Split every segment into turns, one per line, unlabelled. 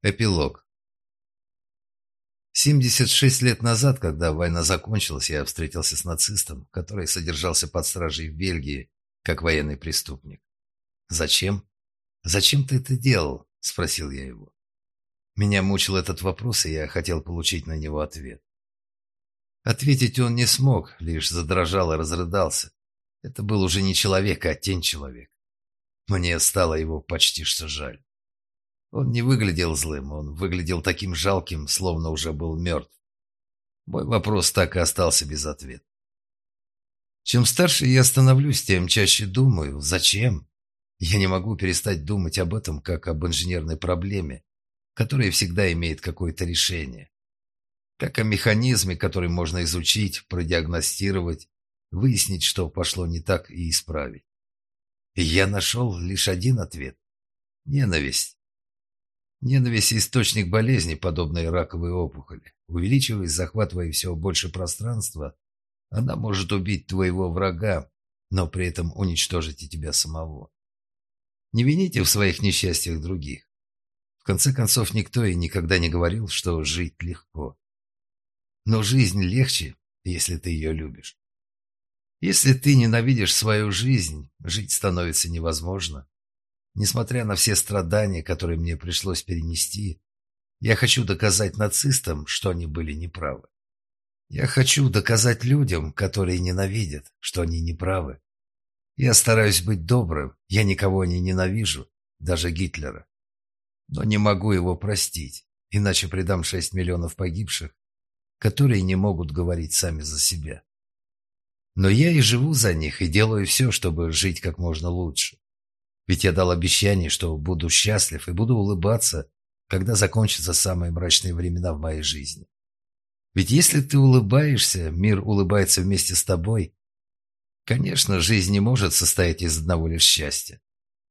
Эпилог. 76 лет назад, когда война закончилась, я встретился с нацистом, который содержался под стражей в Бельгии, как военный преступник. «Зачем? Зачем ты это делал?» – спросил я его. Меня мучил этот вопрос, и я хотел получить на него ответ. Ответить он не смог, лишь задрожал и разрыдался. Это был уже не человек, а тень человека. Мне стало его почти что жаль. Он не выглядел злым, он выглядел таким жалким, словно уже был мертв. Мой вопрос так и остался без ответа. Чем старше я становлюсь, тем чаще думаю, зачем? Я не могу перестать думать об этом, как об инженерной проблеме, которая всегда имеет какое-то решение. Как о механизме, который можно изучить, продиагностировать, выяснить, что пошло не так и исправить. И я нашел лишь один ответ – ненависть. Ненависть – источник болезни, подобной раковой опухоли. Увеличиваясь, захватывая все больше пространства, она может убить твоего врага, но при этом уничтожить и тебя самого. Не вините в своих несчастьях других. В конце концов, никто и никогда не говорил, что жить легко. Но жизнь легче, если ты ее любишь. Если ты ненавидишь свою жизнь, жить становится невозможно. Несмотря на все страдания, которые мне пришлось перенести, я хочу доказать нацистам, что они были неправы. Я хочу доказать людям, которые ненавидят, что они неправы. Я стараюсь быть добрым, я никого не ненавижу, даже Гитлера. Но не могу его простить, иначе предам 6 миллионов погибших, которые не могут говорить сами за себя. Но я и живу за них, и делаю все, чтобы жить как можно лучше. Ведь я дал обещание, что буду счастлив и буду улыбаться, когда закончатся самые мрачные времена в моей жизни. Ведь если ты улыбаешься, мир улыбается вместе с тобой. Конечно, жизнь не может состоять из одного лишь счастья.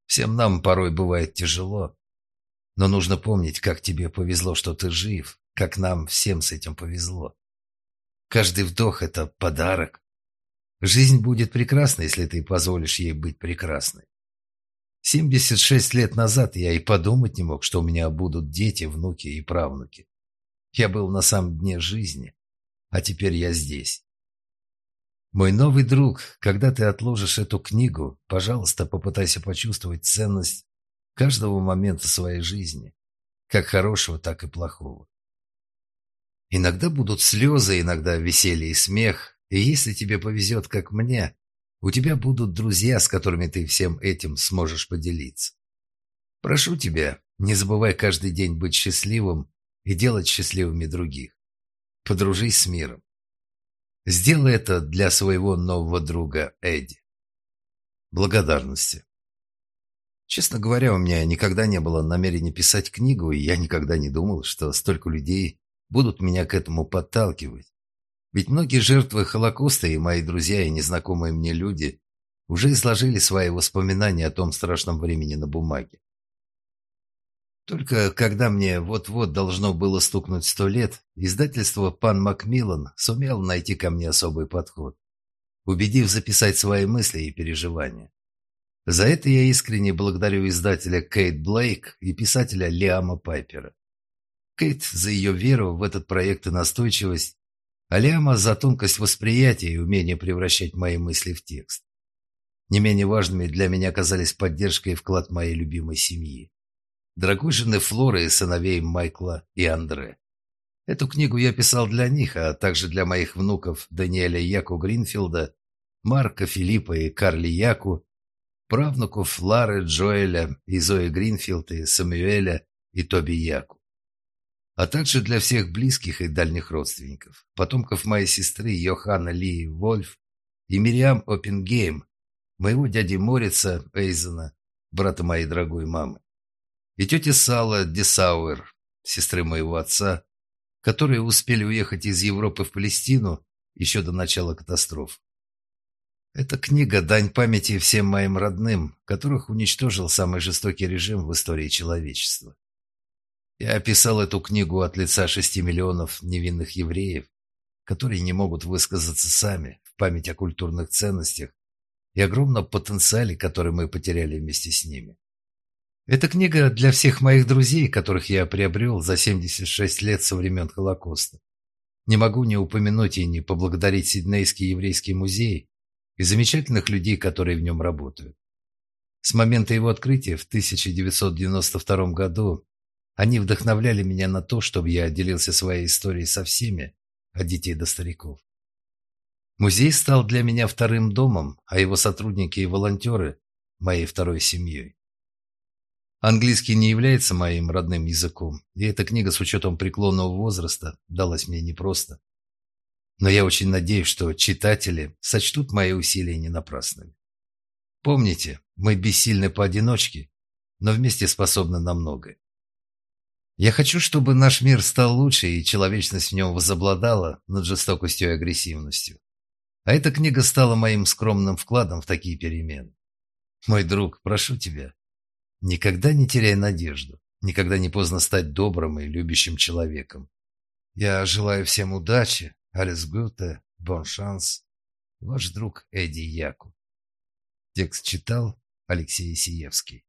Всем нам порой бывает тяжело. Но нужно помнить, как тебе повезло, что ты жив, как нам всем с этим повезло. Каждый вдох – это подарок. Жизнь будет прекрасна, если ты позволишь ей быть прекрасной. 76 лет назад я и подумать не мог, что у меня будут дети, внуки и правнуки. Я был на самом дне жизни, а теперь я здесь. Мой новый друг, когда ты отложишь эту книгу, пожалуйста, попытайся почувствовать ценность каждого момента своей жизни, как хорошего, так и плохого. Иногда будут слезы, иногда веселье и смех, и если тебе повезет, как мне, у тебя будут друзья, с которыми ты всем этим сможешь поделиться. Прошу тебя, не забывай каждый день быть счастливым и делать счастливыми других. Подружись с миром. Сделай это для своего нового друга Эдди. Благодарности. Честно говоря, у меня никогда не было намерения писать книгу, и я никогда не думал, что столько людей будут меня к этому подталкивать. Ведь многие жертвы Холокоста и мои друзья и незнакомые мне люди уже изложили свои воспоминания о том страшном времени на бумаге. Только когда мне вот-вот должно было стукнуть сто лет, издательство «Пан Макмиллан» сумело найти ко мне особый подход, убедив записать свои мысли и переживания. За это я искренне благодарю издателя Кейт Блейк и писателя Лиама Пайпера. Кейт за ее веру в этот проект и настойчивость, Аляма за тонкость восприятия и умение превращать мои мысли в текст. Не менее важными для меня оказались поддержка и вклад моей любимой семьи. Дорогой жены Флоры и сыновей Майкла и Андре. Эту книгу я писал для них, а также для моих внуков Даниэля Яку Гринфилда, Марка, Филиппа и Карли Яку, правнуков Лары, Джоэля и Зои Гринфилд и Самуэля и Тоби Яку а также для всех близких и дальних родственников, потомков моей сестры Йоханна Ли Вольф и Мириам Оппенгейм, моего дяди Морица Эйзена, брата моей дорогой мамы, и тети Сала Десауэр, сестры моего отца, которые успели уехать из Европы в Палестину еще до начала катастроф. Эта книга – дань памяти всем моим родным, которых уничтожил самый жестокий режим в истории человечества. Я описал эту книгу от лица шести миллионов невинных евреев, которые не могут высказаться сами в память о культурных ценностях и огромном потенциале, который мы потеряли вместе с ними. Это книга для всех моих друзей, которых я приобрел за 76 лет со времен Холокоста. Не могу не упомянуть и не поблагодарить Сиднейский еврейский музей и замечательных людей, которые в нем работают. С момента его открытия в 1992 году они вдохновляли меня на то, чтобы я делился своей историей со всеми, от детей до стариков. Музей стал для меня вторым домом, а его сотрудники и волонтеры – моей второй семьей. Английский не является моим родным языком, и эта книга с учетом преклонного возраста далась мне непросто. Но я очень надеюсь, что читатели сочтут мои усилия не напрасными. Помните, мы бессильны поодиночке, но вместе способны на многое. Я хочу, чтобы наш мир стал лучше, и человечность в нем возобладала над жестокостью и агрессивностью. А эта книга стала моим скромным вкладом в такие перемены. Мой друг, прошу тебя, Никогда не теряй надежду. Никогда не поздно стать добрым и любящим человеком. Я желаю всем удачи. Алис Гуте, бон шанс. Ваш друг Эдди Яку. Текст читал Алексей Сиевский.